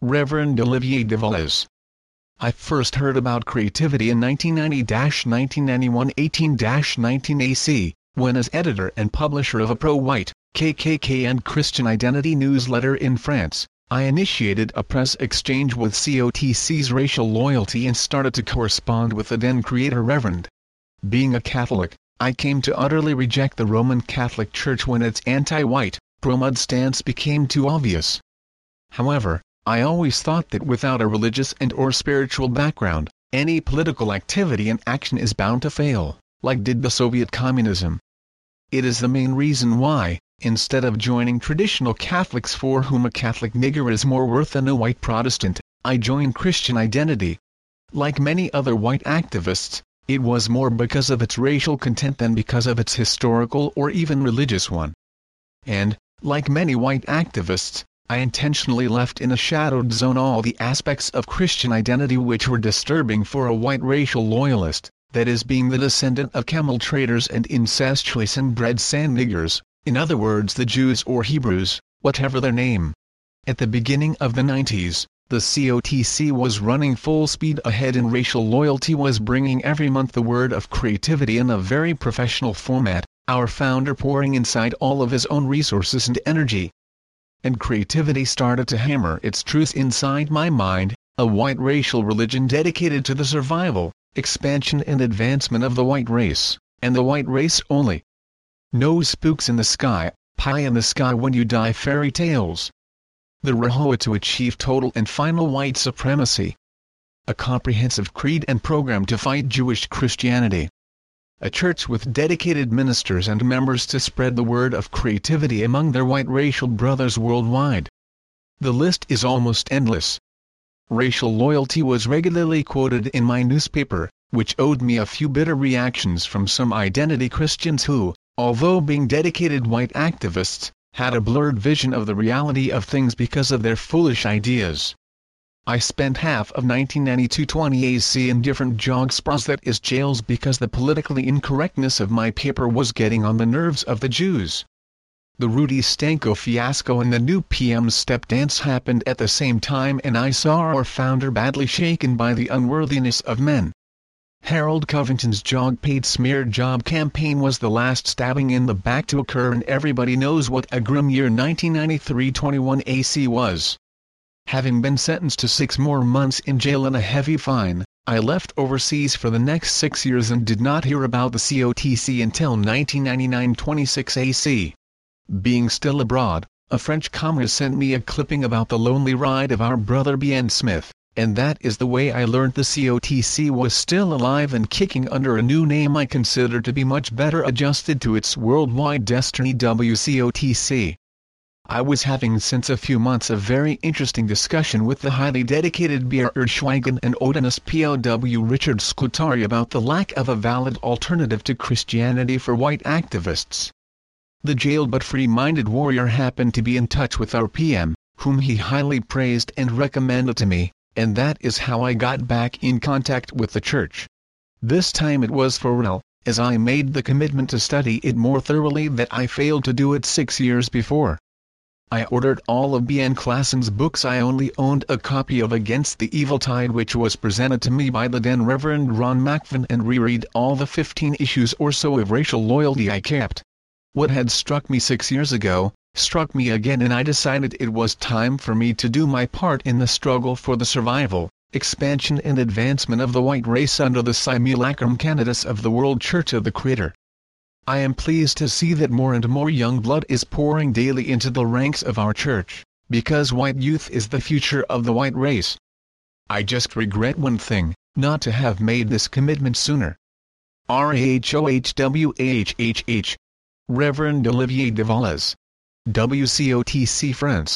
Reverend Olivier de I first heard about creativity in 1990-1991 18-19 AC, when as editor and publisher of a pro-white, KKK and Christian Identity newsletter in France, I initiated a press exchange with COTC's racial loyalty and started to correspond with the then creator Reverend. Being a Catholic, I came to utterly reject the Roman Catholic Church when its anti-white, pro-mud stance became too obvious. However, I always thought that without a religious and or spiritual background, any political activity and action is bound to fail, like did the Soviet communism. It is the main reason why, instead of joining traditional Catholics for whom a Catholic nigger is more worth than a white Protestant, I joined Christian Identity. Like many other white activists, it was more because of its racial content than because of its historical or even religious one. And, like many white activists, I intentionally left in a shadowed zone all the aspects of Christian identity which were disturbing for a white racial loyalist, that is being the descendant of camel traders and incestuous and bred sand niggers, in other words the Jews or Hebrews, whatever their name. At the beginning of the 90s, the COTC was running full speed ahead and racial loyalty was bringing every month the word of creativity in a very professional format, our founder pouring inside all of his own resources and energy. And creativity started to hammer its truth inside my mind, a white racial religion dedicated to the survival, expansion and advancement of the white race, and the white race only. No spooks in the sky, pie in the sky when you die fairy tales, the RaHoWa to achieve total and final white supremacy. A comprehensive creed and program to fight Jewish Christianity. A church with dedicated ministers and members to spread the word of creativity among their white racial brothers worldwide. The list is almost endless. Racial loyalty was regularly quoted in my newspaper, which owed me a few bitter reactions from some identity Christians who, although being dedicated white activists, had a blurred vision of the reality of things because of their foolish ideas. I spent half of 1992-20 AC in different jog spas that is jails because the politically incorrectness of my paper was getting on the nerves of the Jews. The Rudy Stanko fiasco and the new PM's step dance happened at the same time and I saw our founder badly shaken by the unworthiness of men. Harold Covington's jog paid smear job campaign was the last stabbing in the back to occur and everybody knows what a grim year 1993-21 AC was. Having been sentenced to six more months in jail and a heavy fine, I left overseas for the next six years and did not hear about the COTC until 1999-26 AC. Being still abroad, a French comrade sent me a clipping about the lonely ride of our brother Ben Smith and that is the way I learned the COTC was still alive and kicking under a new name I consider to be much better adjusted to its worldwide destiny WCOTC. I was having since a few months a very interesting discussion with the highly dedicated Björn Schweigen and Odinist POW Richard Scutari about the lack of a valid alternative to Christianity for white activists. The jailed but free-minded warrior happened to be in touch with our PM, whom he highly praised and recommended to me, and that is how I got back in contact with the church. This time it was for real, as I made the commitment to study it more thoroughly that I failed to do it six years before. I ordered all of B.N. Klassen's books I only owned a copy of Against the Evil Tide which was presented to me by the then Reverend Ron McVan and reread all the 15 issues or so of racial loyalty I kept. What had struck me six years ago, struck me again and I decided it was time for me to do my part in the struggle for the survival, expansion and advancement of the white race under the simulacrum candidates of the World Church of the Creator. I am pleased to see that more and more young blood is pouring daily into the ranks of our church, because white youth is the future of the white race. I just regret one thing, not to have made this commitment sooner. R-A-H-O-H-W-A-H-H-H. Reverend Olivier de Valles WCOTC France